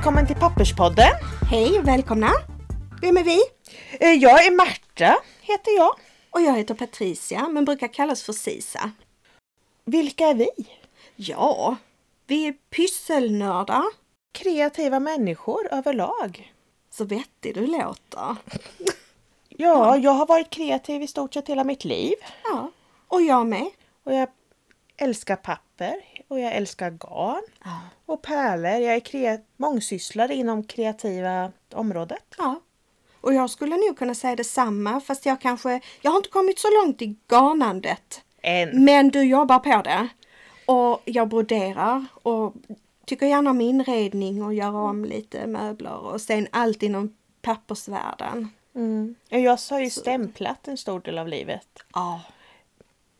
Välkommen till Papperspodden. Hej och välkomna! Vem är vi? Eh, Jag är Märta, heter jag. Och jag heter Patricia, men brukar kallas för Sisa. Vilka är vi? Ja, vi är pysselnördar. Kreativa människor överlag. Så vettig du låter. Ja, jag har varit kreativ i stort sett hela mitt liv. Ja, och jag med. Och jag älskar papper och jag älskar garn Ja. och pärlor. Jag är kreat- mångsysslare inom kreativa området. ja. Och jag skulle nog kunna säga detsamma, fast jag kanske... Jag har inte kommit så långt i garnandet. En. Men du jobbar på det. Och jag broderar och tycker gärna om inredning och gör om lite möbler och sen allt inom pappersvärlden. Mm. Jag har ju stämplat en stor del av livet. Ja.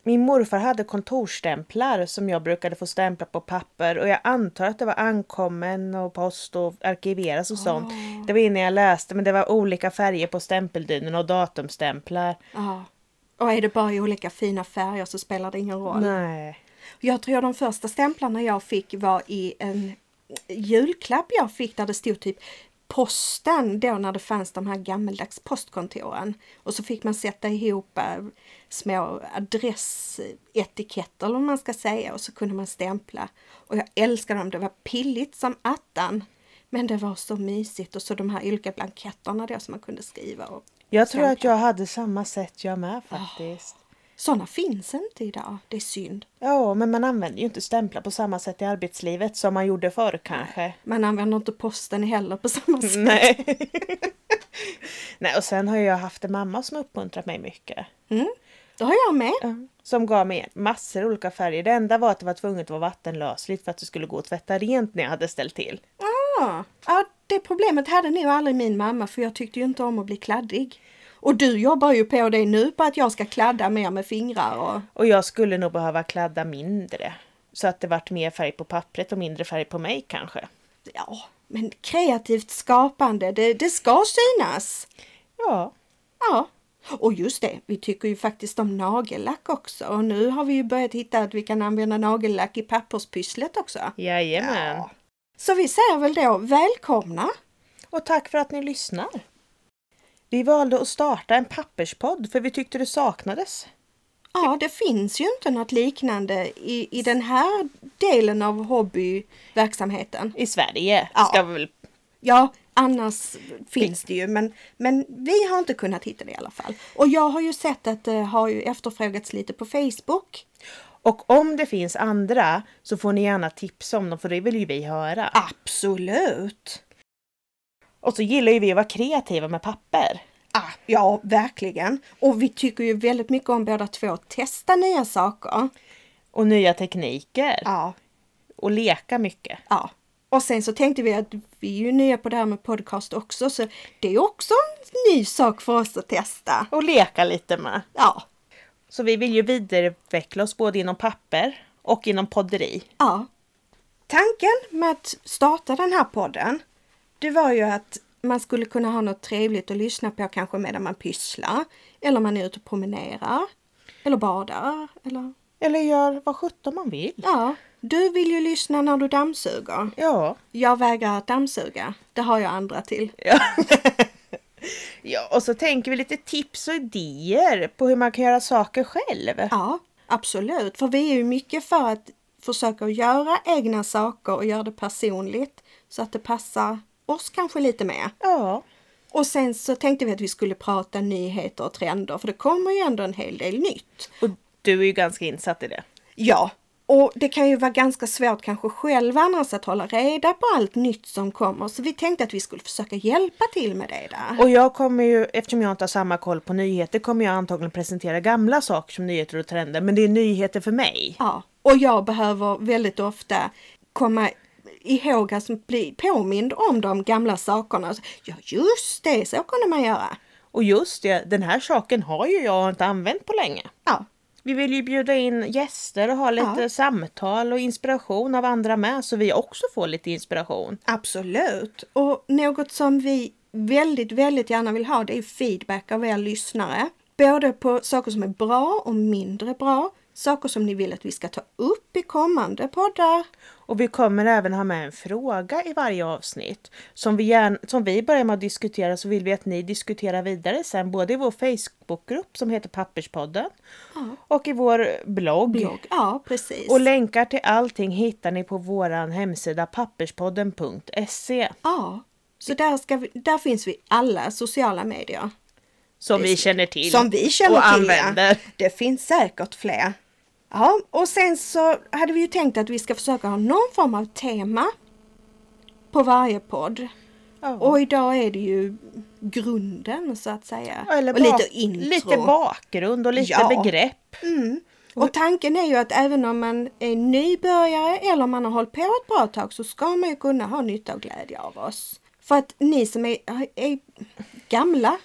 Min morfar hade kontorsstämplar som jag brukade få stämpla på papper och jag antar att det var ankommen och post och arkiveras och sånt. Det var innan jag läste men det var olika färger på stämpeldynorna och datumstämplar. Ja. Och är det bara i olika fina färger så spelar det ingen roll. Nej. Jag tror de första stämplarna jag fick var i en julklapp jag fick där det stod typ posten då när det fanns de här gammeldags postkontoren. Och så fick man sätta ihop äh, små adressetiketter eller vad man ska säga och så kunde man stämpla. Och jag älskade dem, det var pilligt som attan. Men det var så mysigt och så de här olika blanketterna då som man kunde skriva. Och Jag tror att stämpla. jag hade samma sätt jag med faktiskt. Sådana finns inte idag, det är synd. Ja, men man använder ju inte stämplar på samma sätt i arbetslivet som man gjorde förr kanske. Man använder inte posten heller på samma sätt. Nej. Nej, och sen har jag haft en mamma som uppmuntrat mig mycket. Mm. Det har jag med. Ja, Som gav mig massor olika färger. Det enda var att det var tvunget att vara vattenlösligt för att det skulle gå att tvätta rent när jag hade ställt till. Ja, ja, det problemet hade nog aldrig min mamma för jag tyckte ju inte om att bli kladdig. Och du jobbar ju på det nu på att jag ska kladda mer med fingrar och... Och jag skulle nog behöva kladda mindre. Så att det vart mer färg på pappret och mindre färg på mig kanske. Ja, men kreativt skapande, det, det ska synas. Ja, Ja. Och just det, vi tycker ju faktiskt om nagellack också. Och nu har vi ju börjat hitta att vi kan använda nagellack i papperspysslet också. jajamän. Ja. Så vi säger väl då välkomna! Och tack för att ni lyssnar. Vi valde att starta en papperspodd för vi tyckte det saknades. Ja, det finns ju inte något liknande i, i den här delen av hobbyverksamheten. I Sverige Ja. ska vi väl... Ja, annars finns det ju, men, men vi har inte kunnat hitta det i alla fall. Och jag har ju sett att det har ju efterfrågats lite på Facebook. Och om det finns andra så får ni gärna tipsa om dem för det vill ju vi höra. Absolut! Och så gillar ju vi att vara kreativa med papper. Ah, ja, verkligen. Och vi tycker ju väldigt mycket om båda två att testa nya saker. Och nya tekniker. Ja, Och leka mycket. ja. Och sen så tänkte vi att vi är ju nya på det här med podcast också, så det är också en ny sak för oss att testa. Och leka lite med. Ja, Så vi vill ju vidareutveckla oss både inom papper och inom podderi. Ja. Tanken med att starta den här podden, det var ju att man skulle kunna ha något trevligt att lyssna på kanske medan man pysslar. Eller man är ute och promenerar. Eller badar. Eller... Eller gör vad sjutton man vill. Ja, du vill ju lyssna när du dammsuger. Ja. Jag vägrar att dammsuga. Det har jag andra till. Ja. ja, och så tänker vi lite tips och idéer på hur man kan göra saker själv. Ja, absolut. För vi är ju mycket för att försöka göra egna saker och göra det personligt. Så att det passar oss kanske lite mer. Ja. Och sen så tänkte vi att vi skulle prata nyheter och trender för det kommer ju ändå en hel del nytt. Och du är ju ganska insatt i det. Ja, och det kan ju vara ganska svårt kanske själv annars att hålla reda på allt nytt som kommer. Så vi tänkte att vi skulle försöka hjälpa till med det där. Och jag kommer ju, eftersom jag inte har samma koll på nyheter, kommer jag antagligen presentera gamla saker som nyheter och trender. Men det är nyheter för mig. Ja, och jag behöver väldigt ofta komma ihåg, alltså bli påmind om de gamla sakerna. Ja, just det, så kunde man göra. Och just det, den här saken har ju jag inte använt på länge. Ja, Vi vill ju bjuda in gäster och ha lite Ja. samtal och inspiration av andra med så vi också får lite inspiration. Absolut. Och något som vi väldigt, väldigt gärna vill ha det är feedback av er lyssnare. Både på saker som är bra och mindre bra. Saker som ni vill att vi ska ta upp i kommande poddar. Och vi kommer även ha med en fråga i varje avsnitt. Som vi, gärna, som vi börjar med att diskutera så vill vi att ni diskuterar vidare sen både i vår Facebookgrupp som heter Papperspodden och i vår blogg. Blogg. Ja, precis. Och länkar till allting hittar ni på vår hemsida papperspodden.se ja, så där, vi, där finns vi alla sociala medier. som vi känner till Som vi känner och till. ja. använder. Det finns säkert fler. Ja, och sen så hade vi ju tänkt att vi ska försöka ha någon form av tema på varje podd. Ja. Och idag är det ju grunden så att säga. Eller och lite intro. lite bakgrund och lite Ja. begrepp. Mm. Och tanken är ju att även om man är nybörjare eller om man har hållit på ett bra tag så ska man ju kunna ha nytta och glädje av oss. För att ni som är, är gamla,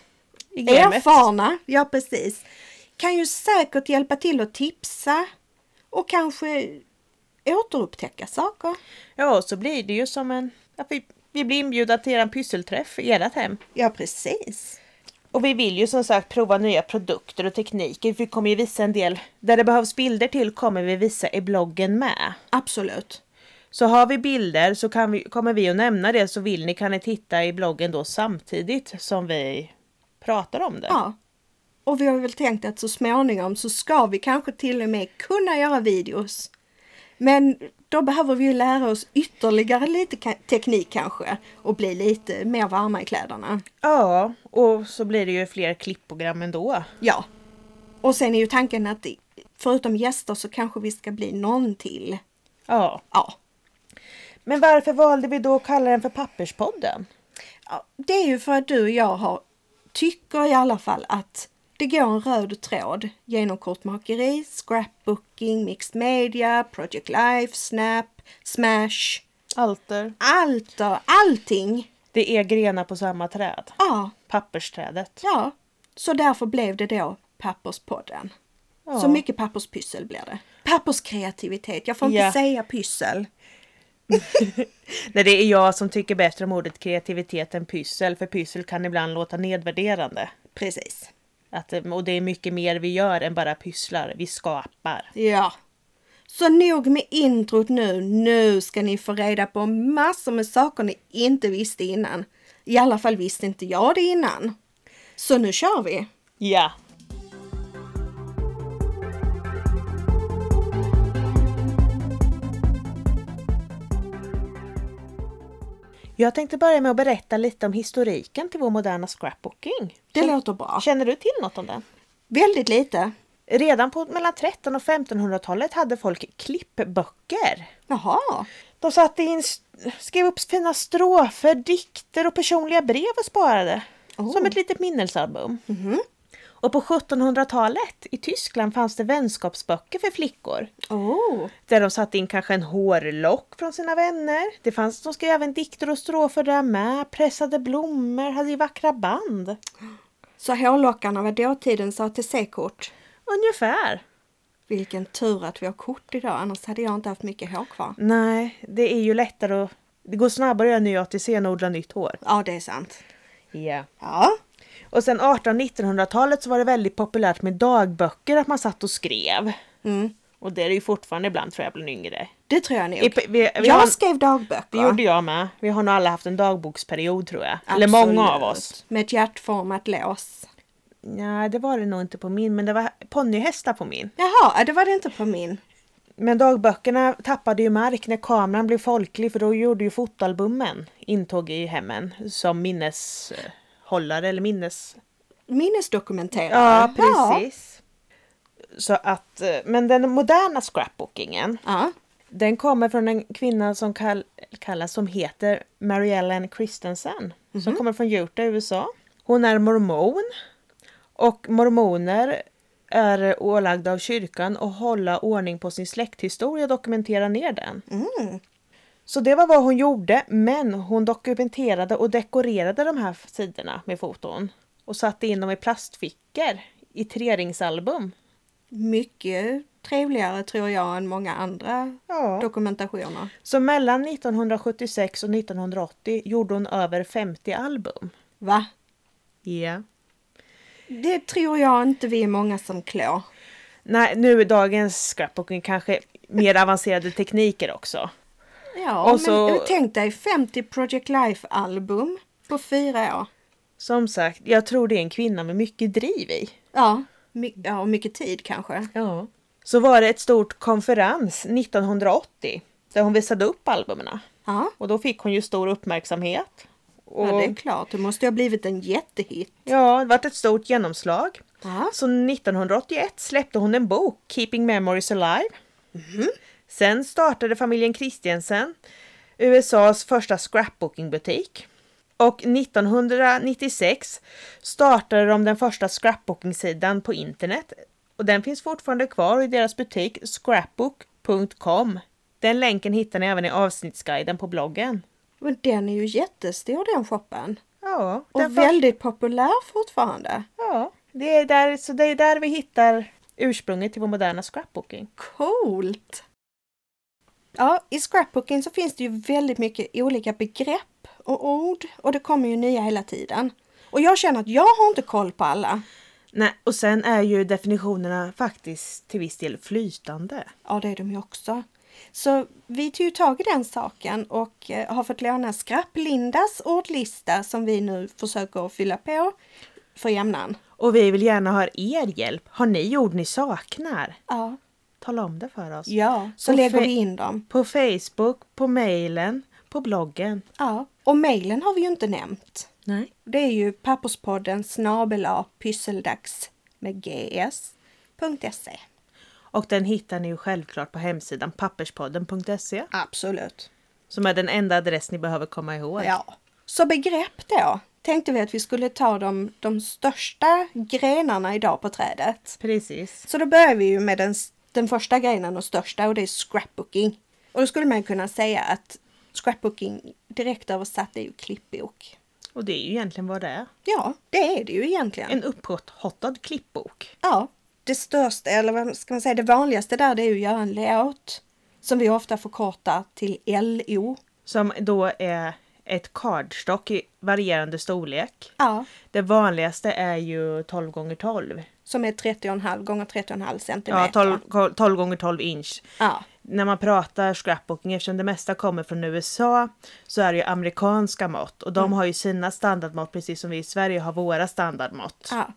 erfarna, ja precis, kan ju säkert hjälpa till att tipsa och kanske återupptäcka saker. Ja, och så blir det ju som en... Att vi, vi blir inbjudna till en pysselträff i ert hem. Ja precis. Och vi vill ju som sagt prova nya produkter och tekniker. Vi kommer ju visa en del. Där det behövs bilder till kommer vi visa i bloggen med. Absolut. Så har vi bilder så kan vi, kommer vi att nämna det. Så vill ni kan ni titta i bloggen då samtidigt som vi pratar om det. Ja. Och vi har väl tänkt att så småningom så ska vi kanske till och med kunna göra videos. Men då behöver vi lära oss ytterligare lite teknik kanske och bli lite mer varma i kläderna. Ja, och så blir det ju fler klippprogram ändå. Ja. Och sen är ju tanken att förutom gäster så kanske vi ska bli någon till. Ja. Ja. Men varför valde vi då att kalla den för Papperspodden? ja. Det är ju för att du och jag har, tycker i alla fall att det går en röd tråd genom kortmakeri, scrapbooking, mixed media, project life, snap, smash, Alter. och allting. Det är grenar på samma träd. Ja, Pappersträdet. ja. Så därför blev det då Papperspodden. Ja. Så mycket papperspyssel blir det. Papperskreativitet, jag får inte Ja. säga pyssel. Nej, det är jag som tycker bättre om ordet kreativitet än pyssel. För pyssel kan ibland låta nedvärderande. Precis. Att, det- och det är mycket mer vi gör än bara pysslar. Vi skapar. Ja. Så nog med introt nu. Nu ska ni få reda på massor med saker ni inte visste innan. I alla fall visste inte jag det innan. Så nu kör vi! Ja. Jag tänkte börja med att berätta lite om historiken till vår moderna scrapbooking. Det låter bra. Känner du till något om den? Väldigt lite. Redan på mellan 1300 och 1500-talet hade folk klippböcker. Jaha. De satte in, skrev upp fina strofer, dikter och personliga brev och sparade. Oh. Som ett litet minnesalbum. Och på 1700-talet i Tyskland fanns det vänskapsböcker för flickor. Oh. Där de satte in kanske en hårlock från sina vänner. Det fanns, de skrev även dikter och strofer där med. Pressade blommor, hade ju vackra band. Så hårlockarna var dåtidens ATC-kort. Ungefär. Vilken tur att vi har kort idag, annars hade jag inte haft mycket hår kvar. Nej, det är ju lättare att... Det går snabbare att göra ny ATC än att odla nytt hår. Ja, det är sant. Ja. Ja. Och sen 1800-1900-talet så var det väldigt populärt med dagböcker, att man satt och skrev. Mm. Och det är det ju fortfarande ibland tror jag bland yngre. Det tror jag nog. I, vi, vi jag har, skrev dagböcker. det gjorde jag med. Vi har nog alla haft en dagboksperiod tror jag. Eller många av Absolut. oss. Med ett hjärtformat lås. Nej, det var det nog inte på min, men det var ponnyhästar på min. Jaha, det var det inte på min. Men dagböckerna tappade ju mark när kameran blev folklig för då gjorde ju fotoalbumen intåg i hemmen som minneshållare eller minnes... Minnesdokumenterare. Ja, precis. Så att, eh, men den moderna scrapbookingen, Ja. den kommer från en kvinna som kall, kallas som heter Mary Ellen Christensen. Som kommer från Utah, USA. Hon är mormon. Och mormoner är ålagda av kyrkan att hålla ordning på sin släkthistoria och dokumentera ner den. Mm. Så det var vad hon gjorde, men hon dokumenterade och dekorerade de här sidorna med foton. Och satte in dem i plastfickor i treringsalbum. Mycket trevligare tror jag än många andra Ja. dokumentationer. Så mellan 1976 och 1980 gjorde hon över 50 album. Va? Ja. Det tror jag inte vi är många som klår. Nej, nu är dagens scrapbooking kanske mer avancerade tekniker också. Ja, Och men så- tänk dig 50 Project Life-album på fyra år. Som sagt, jag tror det är en kvinna med mycket driv i. Ja, my- ja och mycket tid kanske. Ja. Så var det ett stort konferens 1980 där hon visade upp albumen. Ja, Och då fick hon ju stor uppmärksamhet. Och, ja det är klart. Det måste ju ha blivit en jättehit. ja, det varit ett stort genomslag. Ja, Så 1981 släppte hon en bok, Keeping Memories Alive. Sen startade familjen Christiansen USAs första scrapbookingbutik. Och 1996 startade de den första scrapbookingsidan på internet. Och den finns fortfarande kvar i deras butik scrapbook.com. Den länken hittar ni även i avsnittsguiden på bloggen. men den är ju jättestor den shoppen. Ja, Och den första- väldigt populär fortfarande. ja det, är där, så det är där vi hittar ursprunget till vår moderna scrapbooking. Coolt! Ja, i scrapbooking så finns det ju väldigt mycket olika begrepp och ord och det kommer ju nya hela tiden. Och jag känner att jag har inte koll på alla. Nej, och sen är ju definitionerna faktiskt till viss del flytande. Ja, det är de ju också. Så vi tog ju tag i den saken och eh, har fått låna Skrapplindas ordlista som vi nu försöker fylla på för jämnan. Och vi vill gärna ha er hjälp. Har ni ord ni saknar? Ja, Tala om det för oss. ja så Och lägger vi in dem. På Facebook, på mejlen, på bloggen. Ja, och mejlen har vi ju inte nämnt. Nej. Det är ju papperspodden snabela pysseldags med gs.se. Och den hittar ni ju självklart på hemsidan papperspodden.se Absolut. som är den enda adress ni behöver komma ihåg. Ja. Så begrepp då? Tänkte vi att vi skulle ta de, de största grenarna idag på trädet. Precis. Så då börjar vi ju med den, den första grenen och största och det är scrapbooking. Och då skulle man kunna säga att scrapbooking direkt översatt är ju klippbok. Och det är ju egentligen vad det är. Ja, det är det ju egentligen. En upphottad klippbok. Ja, det största, eller vad ska man säga, det vanligaste där det är ju att göra en layout. Som vi ofta förkortar till LO. Som då är ett cardstock i varierande storlek. Ja, Det vanligaste är ju 12 gånger 12 som är 30,5 gånger 30,5 centimeter. Ja, 12, 12 gånger 12 inch. Ja, När man pratar scrapbooking, eftersom det mesta kommer från USA, så är det ju amerikanska mått. Och de har ju sina standardmått precis som vi i Sverige har våra standardmått. ja.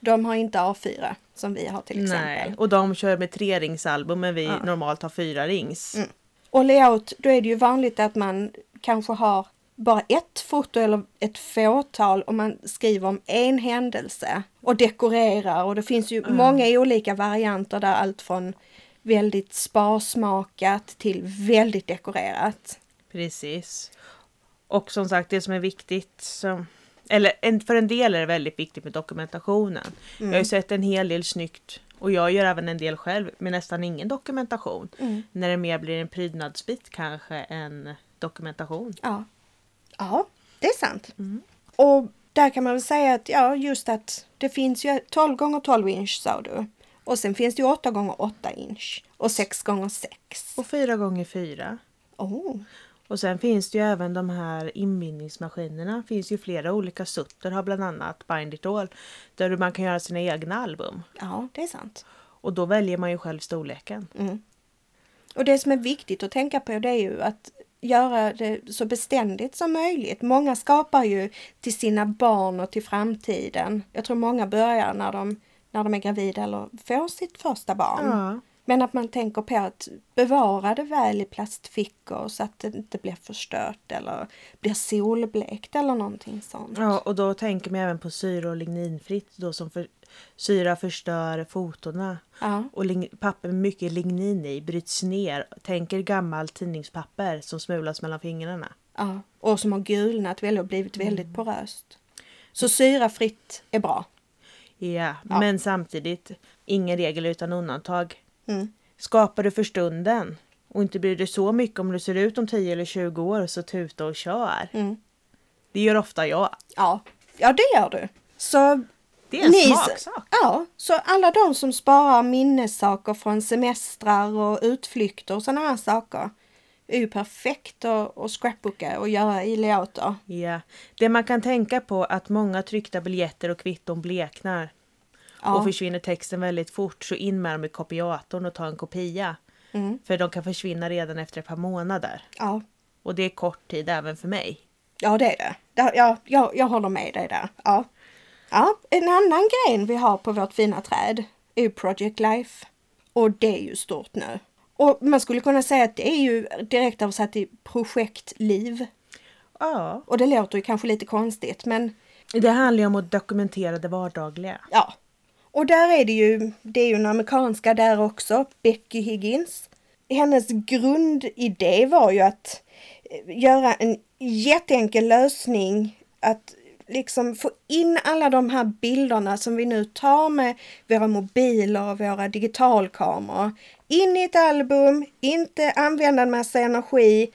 De har inte A4 som vi har till exempel. Nej, och de kör med tre ringsalbum men vi Ja. normalt har fyra rings. Mm. Och layout, då är det ju vanligt att man kanske har bara ett foto eller ett fåtal och man skriver om en händelse och dekorerar och det finns ju många olika varianter där allt från väldigt sparsmakat till väldigt dekorerat. Precis. Och som sagt, det som är viktigt, som, eller för en del är det väldigt viktigt med dokumentationen. Jag har ju sett en hel del snyggt och jag gör även en del själv med nästan ingen dokumentation. När det mer blir en prydnadsbit kanske än dokumentation. Ja, ja det är sant. Och där kan man väl säga att ja, just att det finns ju 12 gånger 12 inch sa du. Och sen finns det ju 8 gånger 8 inch och 6 gånger 6. Och fyra gånger fyra. Oh. Och sen finns det ju även de här inbindningsmaskinerna. Det finns ju flera olika Sutter har bland annat Bind It All. Där man kan göra sina egna album. Ja, det är sant. Och då väljer man ju själv storleken. Mm. Och det som är viktigt att tänka på det är ju att göra det så beständigt som möjligt. Många skapar ju till sina barn och till framtiden. Jag tror många börjar när de, när de är gravida eller får sitt första barn. Ja. Men att man tänker på att bevara det väl i plastfickor så att det inte blir förstört eller blir solblekt eller någonting sånt. Ja, och då tänker man även på syra och ligninfritt då som för, syra förstör fotona. Ja. Och papper med mycket lignin i bryts ner. Tänker gammalt tidningspapper som smulas mellan fingrarna. Ja, och som har gulnat väldigt och blivit väldigt poröst. Så syrafritt är bra. Ja, Ja. men samtidigt ingen regel utan undantag. Mm. Skapar du för stunden och inte bryr dig så mycket om du ser ut om 10 eller 20 år så tuta och kör. Mm. Det gör ofta jag. Ja. ja, det gör du. Så Det är en Ni- smaksak. Ja, så alla de som sparar minnessaker från semestrar och utflykter och sådana här saker är ju perfekt att, att scrapbooka och göra i layouter. Ja. Det man kan tänka på att många tryckta biljetter och kvitton bleknar. Ja. och försvinner texten väldigt fort så in med dem i kopiatorn och ta en kopia. Mm. För de kan försvinna redan efter ett par månader. Ja, Och det är kort tid även för mig. ja det är det. det ja, jag, jag håller med dig där. Ja. Ja, en annan gren vi har på vårt fina träd är ju Project Life. Och det är ju stort nu. Och man skulle kunna säga att det är ju direkt översatt till projektliv. Ja. Och det låter ju kanske lite konstigt men Det handlar ju om att dokumentera det vardagliga. Ja. Och där är det ju, det är ju en amerikanska där också, Becky Higgins. Hennes grundidé var ju att eh, göra en jätteenkel lösning att liksom få in alla de här bilderna som vi nu tar med våra mobiler och våra digitalkameror in i ett album, inte använda en massa energi,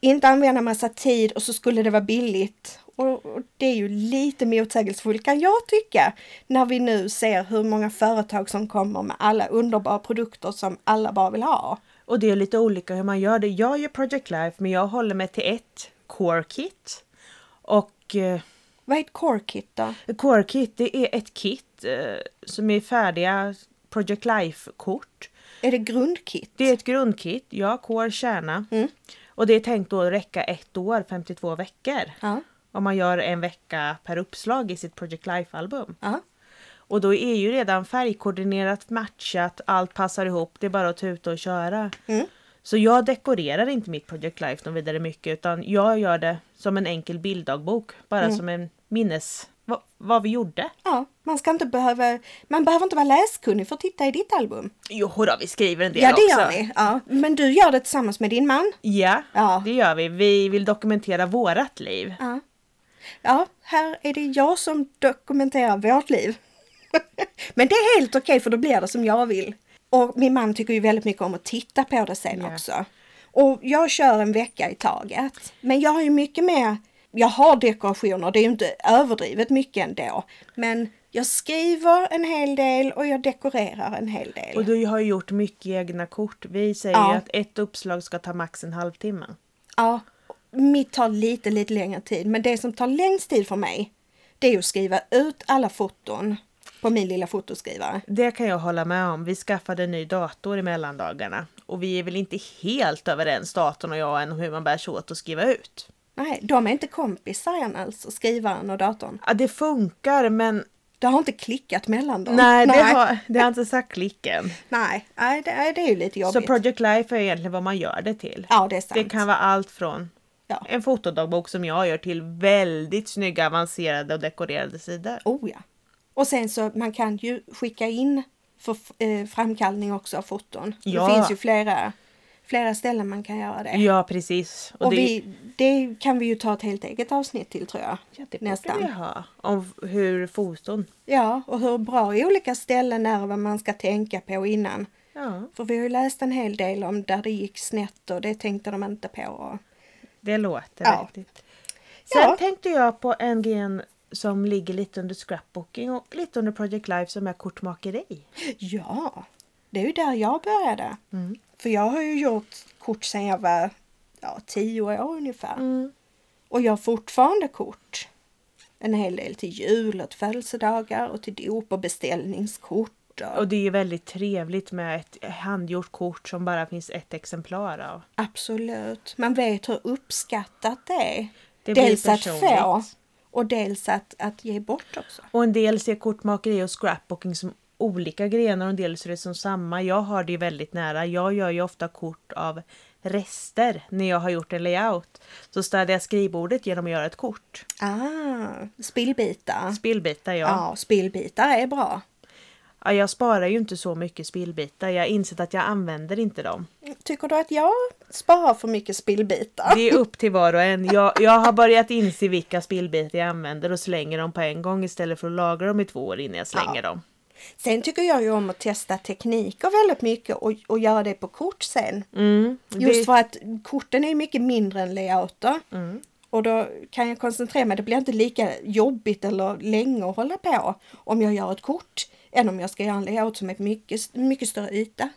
inte använda en massa tid och så skulle det vara billigt. Och och det är ju lite motsägelsefullt kan jag tycka när vi nu ser hur många företag som kommer med alla underbara produkter som alla bara vill ha. Och det är lite olika hur man gör det. Jag gör Project Life men jag håller mig till ett Core Kit. Och eh, vad är ett core kit då? Core Kit det är ett kit eh, som är färdiga Project Life-kort. Är det grundkit? Det är ett grundkit, ja, core, kärna. Mm. Och det är tänkt att räcka ett år, 52 veckor. Ja, Om man gör en vecka per uppslag i sitt Project Life-album. ja, Och då är ju redan färgkoordinerat, matchat, allt passar ihop. Det är bara att tuta och köra. Mm. Så jag dekorerar inte mitt Project Life något vidare mycket utan jag gör det som en enkel bilddagbok. Bara Mm. som en minnes... Vad, vad vi gjorde. ja. Man ska inte behöva, man behöver inte vara läskunnig för att titta i ditt album. Jo då, vi skriver en del Ja, det också. gör ni. Ja. Men du gör det tillsammans med din man. Ja, Ja. det gör vi. Vi vill dokumentera vårat liv. Ja. Ja, här är det jag som dokumenterar vårt liv. Men det är helt okej för då blir det som jag vill. Och min man tycker ju väldigt mycket om att titta på det sen Ja. också. Och jag kör en vecka i taget. Men jag har ju mycket mer, jag har dekorationer, det är ju inte överdrivet mycket ändå. Men jag skriver en hel del och jag dekorerar en hel del. Och du har ju gjort mycket egna kort. Vi säger Ja. ju att ett uppslag ska ta max en halvtimme. Ja, mitt tar lite, lite längre tid. Men det som tar längst tid för mig, det är att skriva ut alla foton på min lilla fotoskrivare. Det kan jag hålla med om. Vi skaffade en ny dator i mellandagarna. Och vi är väl inte helt överens, datorn och jag, än om hur man bär sig åt att skriva ut. Nej, de är inte kompisar än alltså, skrivaren och datorn. Ja, det funkar men Det har inte klickat mellan dem. nej, det har, det har inte sagt klicken. Nej, nej det, är- det är ju lite Så jobbigt. Project Life är egentligen vad man gör det till. ja, det är sant. Det kan vara allt från Ja. en fotodagbok som jag gör till väldigt snygga, avancerade och dekorerade sidor. Oh ja. Och sen så man kan ju skicka in för eh, framkallning också av foton. Ja. Det finns ju flera, flera ställen man kan göra det. Ja, precis. Och det, vi, det kan vi ju ta ett helt eget avsnitt till tror jag. ja, det nästan. vi ha. Om hur foton. Ja, och hur bra i olika ställen är och vad man ska tänka på innan. Ja, För vi har ju läst en hel del om där det gick snett och det tänkte de inte på. Och... det låter Ja. riktigt. Sen Ja. tänkte jag på en gren som ligger lite under scrapbooking och lite under Project Life som är kortmakeri. Ja, det är ju där jag började. Mm. För jag har ju gjort kort sedan jag var ja, tio år ungefär. Mm. Och jag har fortfarande kort. En hel del till jul och till födelsedagar och till dop och beställningskort. Och... Och det är ju väldigt trevligt med ett handgjort kort som bara finns ett exemplar av. Absolut. Man vet hur uppskattat det är. Det blir dels att få. Och dels att, att ge bort också. Och en del ser kortmakeri och scrapbooking som olika grenar och en del ser det som samma. Jag har det ju väldigt nära. Jag gör ju ofta kort av rester när jag har gjort en layout. Så städar jag skrivbordet genom att göra ett kort. Ah, spillbitar. Spillbitar ja. Ja, spillbitar är bra. Ja. Jag sparar ju inte så mycket spillbitar. Jag har insett att jag använder inte dem. Tycker du att jag sparar för mycket spillbitar? Det är upp till var och en. Jag, jag har börjat inse vilka spillbitar jag använder och slänger dem på en gång istället för att lagra dem i två år innan jag slänger dem. Sen tycker jag ju om att testa tekniker väldigt mycket och, och göra det på kort sen. Mm, Just det- för att korten är mycket mindre än layouter. Mm. Och då kan jag koncentrera mig. Det blir inte lika jobbigt eller länge att hålla på om jag gör ett kort än om jag ska göra en layout som är mycket, mycket större yta.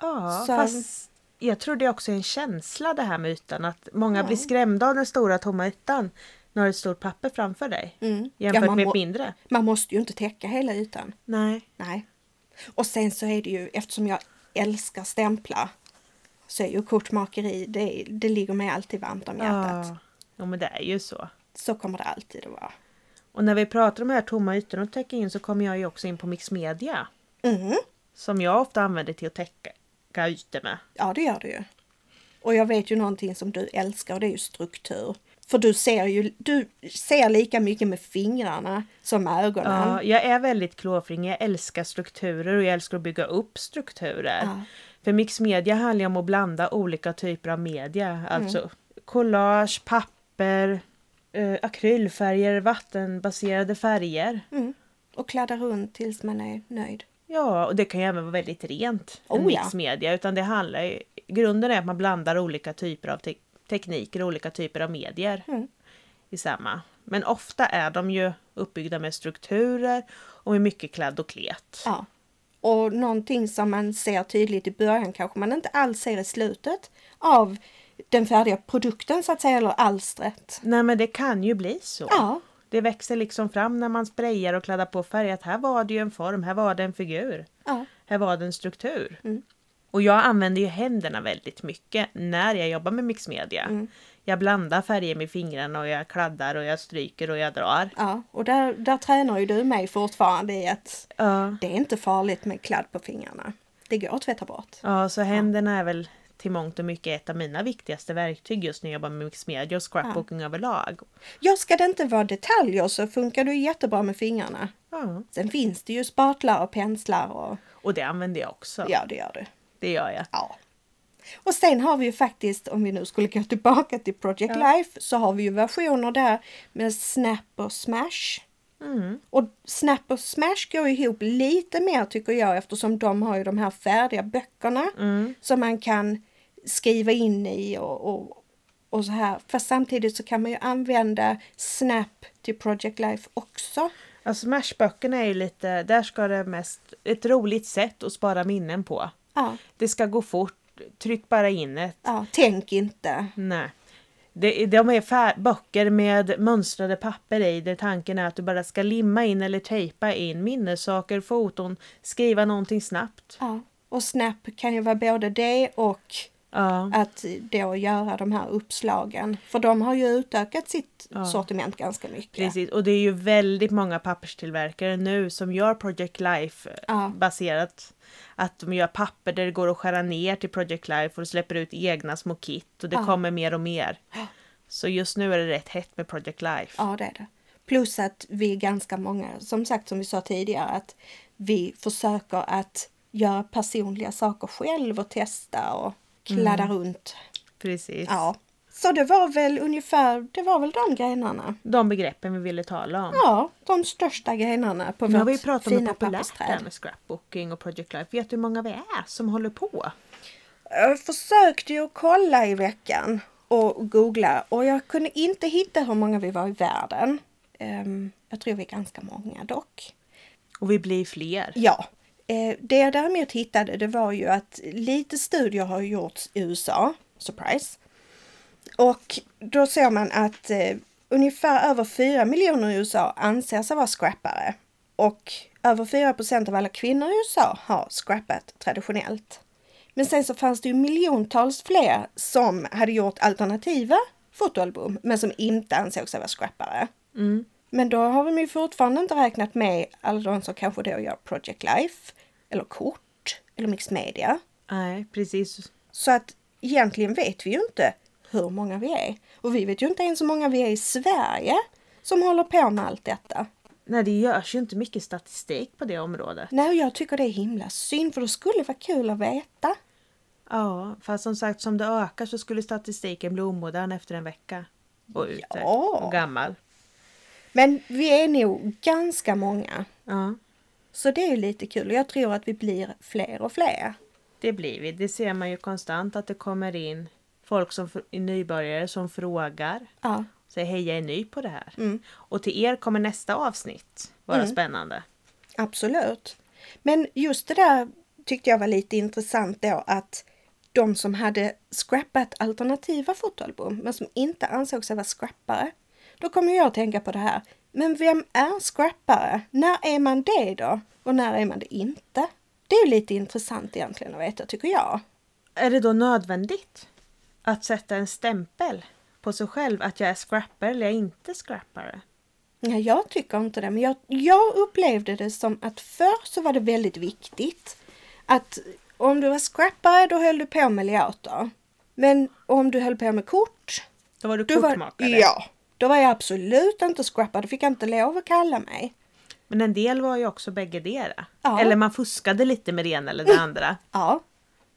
Ja, Så- fast jag tror det är också en känsla det här med ytan. Att många Ja. blir skrämda av den stora tomma ytan. när du har ett stort papper framför dig. Mm. Jämfört Ja, med må- mindre. Man måste ju inte täcka hela ytan. Nej. Nej. Och sen så är det ju, eftersom jag älskar stämplar, så är ju kortmakeri, det, det ligger mig alltid varmt om hjärtat. Ja. ja, men det är ju så. Så kommer det alltid att vara. Och när vi pratar om de här tomma ytorna att täcka in så kommer jag ju också in på mixed media. Mm. Som jag ofta använder till att täcka ytor med. Ja, det gör det ju. Och jag vet ju någonting som du älskar och det är ju struktur. För du ser ju, du ser lika mycket med fingrarna som med ögonen. Ja, jag är väldigt klåfingrig. Jag älskar strukturer och jag älskar att bygga upp strukturer. Ja. För mixed media handlar ju om att blanda olika typer av media. Alltså Mm. collage, papper, eh, akrylfärger, vattenbaserade färger. Mm. Och kladda runt tills man är nöjd. Ja, och det kan ju även vara väldigt rent. en Oh ja. mixed media. Utan det handlar ju, grunden är att man blandar olika typer av te- tekniker och olika typer av medier Mm. i samma. Men ofta är de ju uppbyggda med strukturer och med mycket kladd och klet. Ja. Och någonting som man ser tydligt i början kanske man inte alls ser i slutet av den färdiga produkten så att säga, eller alstret. Nej men det kan ju bli så. Ja, Det växer liksom fram när man sprayar och kladdar på färg att här var det ju en form, här var det en figur, ja, här var det en struktur. Mm. Och jag använder ju händerna väldigt mycket när jag jobbar med mixed media. Mm. Jag blandar färger med fingrarna och jag kladdar och jag stryker och jag drar. ja. Och där, där tränar ju du mig fortfarande i att Ja, det är inte farligt med kladd på fingrarna. Det går att tvätta bort. ja så händerna är väl till mångt och mycket ett av mina viktigaste verktyg just när jag jobbar med mixed media och scrapbooking överlag. Ja, ska det inte vara detaljer så funkar det jättebra med fingrarna. Ja. Sen finns det ju spatlar och penslar och Och det använder jag också. ja, det gör det. Det gör jag. Ja. Och sen har vi ju faktiskt, om vi nu skulle gå tillbaka till Project Ja. Life, så har vi ju versioner där med Snap och Smash. Mm. Och Snap och Smash går ihop lite mer tycker jag eftersom de har ju de här färdiga böckerna Mm. som man kan skriva in i och, och, och så här. Fast samtidigt så kan man ju använda Snap till Project Life också. Alltså Smashböckerna är ju lite, där ska det mest, ett roligt sätt att spara minnen på. Ja, Det ska gå fort, tryck bara in ett. ja tänk inte. Nej. Det, de är böcker med mönstrade papper i där tanken är att du bara ska limma in eller tejpa in minnessaker, foton, skriva någonting snabbt. Ja. Och Snap kan ju vara både det och Ja, att då göra de här uppslagen. För de har ju utökat sitt Ja. sortiment ganska mycket. precis. Och det är ju väldigt många papperstillverkare nu som gör Project Life eh, Ja. baserat att de gör papper där det går att skära ner till Project Life och släpper ut egna små kit och det kommer mer och mer. Så just nu är det rätt hett med Project Life. Ja, det är det. Plus att vi är ganska många, som sagt som vi sa tidigare, att vi försöker att göra personliga saker själv och testa och kladda runt. Precis. Ja. Så det var väl ungefär, det var väl de grenarna. De begreppen vi ville tala om. Ja, de största grenarna på Nu har vårt vi pratat om fina populärt det är pappersträd. med scrapbooking och Project Life. Vet du hur många vi är som håller på? Jag försökte ju kolla i veckan och googla och jag kunde inte hitta hur många vi var i världen. Ehm, jag tror vi är ganska många dock. Och vi blir fler. Ja, det jag däremot hittade det var ju att lite studier har gjorts i USA, surprise. Och då ser man att eh, ungefär över 4 miljoner i USA anser sig vara scrappare. Och över 4 procent av alla kvinnor i USA har scrappat traditionellt. Men sen så fanns det ju miljontals fler som hade gjort alternativa fotoalbum men som inte ansåg sig vara scrappare. Mm. Men då har vi ju fortfarande inte räknat med alla de som kanske då gör Project Life eller kort eller mixed media. Nej, precis. Så att egentligen vet vi ju inte hur många vi är. Och vi vet ju inte ens hur många vi är i Sverige som håller på med allt detta. Nej, det görs ju inte mycket statistik på det området. Nej, jag tycker det är himla synd för det skulle vara kul att veta. Ja, fast som sagt som det ökar så skulle statistiken bli omodern efter en vecka. Och ute. Ja. Och gammal. Men vi är nog ganska många. Ja, Så det är ju lite kul och jag tror att vi blir fler och fler. det blir vi. Det ser man ju konstant att det kommer in folk som är nybörjare som frågar. Ja, Säger hej, jag är ny på det här. Mm. Och till er kommer nästa avsnitt vara Mm. spännande. Absolut. Men just det där tyckte jag var lite intressant då att de som hade scrappat alternativa fotoalbum men som inte ansåg sig vara scrappare. då kommer jag att tänka på det här. Men vem är scrappare? När är man det då? Och när är man det inte? Det är lite intressant egentligen att veta tycker jag. Är det då nödvändigt att sätta en stämpel på sig själv att jag är scrapper eller jag är inte scrappare? Ja, jag tycker inte det, men jag, jag upplevde det som att förr så var det väldigt viktigt att om du var scrappare då höll du på med layouter. Men om du höll på med kort, Då var du då var, kortmakare. ja, då var jag absolut inte scrappare. Det fick jag inte lov att kalla mig. Men en del var ju också bäggedera. Ja. Eller man fuskade lite med det ena eller det andra. Ja.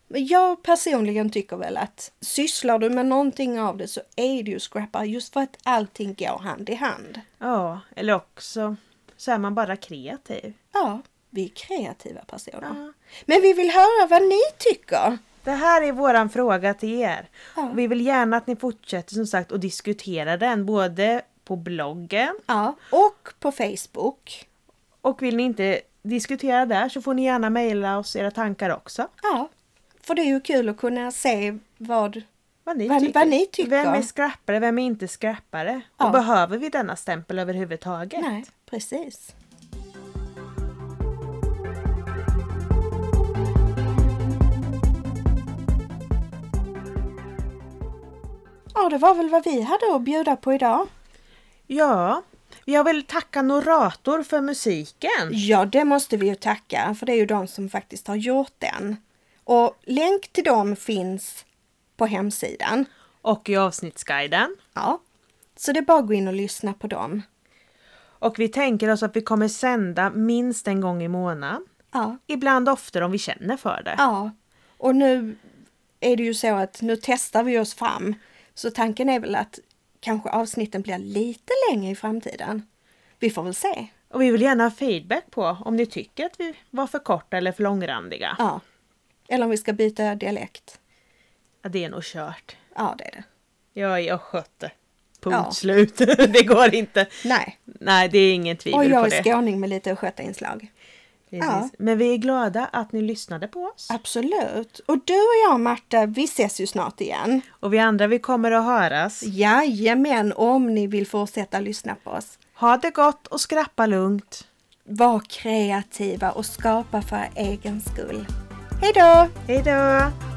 Men jag personligen tycker väl att sysslar du med någonting av det så är du ju scrappare just för att allting går hand i hand. Ja, eller också så är man bara kreativ. Ja, vi är kreativa personer. Ja. Men vi vill höra vad ni tycker. Det här är våran fråga till er. Ja. Vi vill gärna att ni fortsätter som sagt att diskutera den både på bloggen Ja, och på Facebook. och vill ni inte diskutera där så får ni gärna mejla oss era tankar också. Ja, för det är ju kul att kunna se vad... Vad ni, Vad- tycker. vad ni tycker. Vem är skrappare, vem är inte skrappare? Ja. Och behöver vi denna stämpel överhuvudtaget? Nej, precis. Ja, det var väl vad vi hade att bjuda på idag. Ja, jag vill tacka Norator för musiken. Ja, det måste vi ju tacka, för det är ju de som faktiskt har gjort den. Och länk till dem finns på hemsidan. Och i avsnittsguiden. Ja, så det är bara att gå in och lyssna på dem. Och vi tänker oss att vi kommer sända minst en gång i månaden. Ja, Ibland oftare om vi känner för det. ja. Och nu är det ju så att nu testar vi oss fram. Så tanken är väl att kanske avsnitten blir lite längre i framtiden. Vi får väl se. Och vi vill gärna ha feedback på om ni tycker att vi var för korta eller för långrandiga. Ja. Eller om vi ska byta dialekt. Ja, det är nog kört. Ja, det är det. Jag är östgöte. Punkt Ja. slut. det går inte. Nej. Nej, det är ingen Och tvivel jag på är det. skåning med lite östgötainslag. Precis. Ja. Men vi är glada att ni lyssnade på oss. Absolut. Och du och jag Marta, vi ses ju snart igen. Och vi andra, vi kommer att höras. Jajamän, om ni vill fortsätta lyssna på oss. Ha det gott och skrappa lugnt. Var kreativa och skapa för er egen skull. Hej då! Hej då!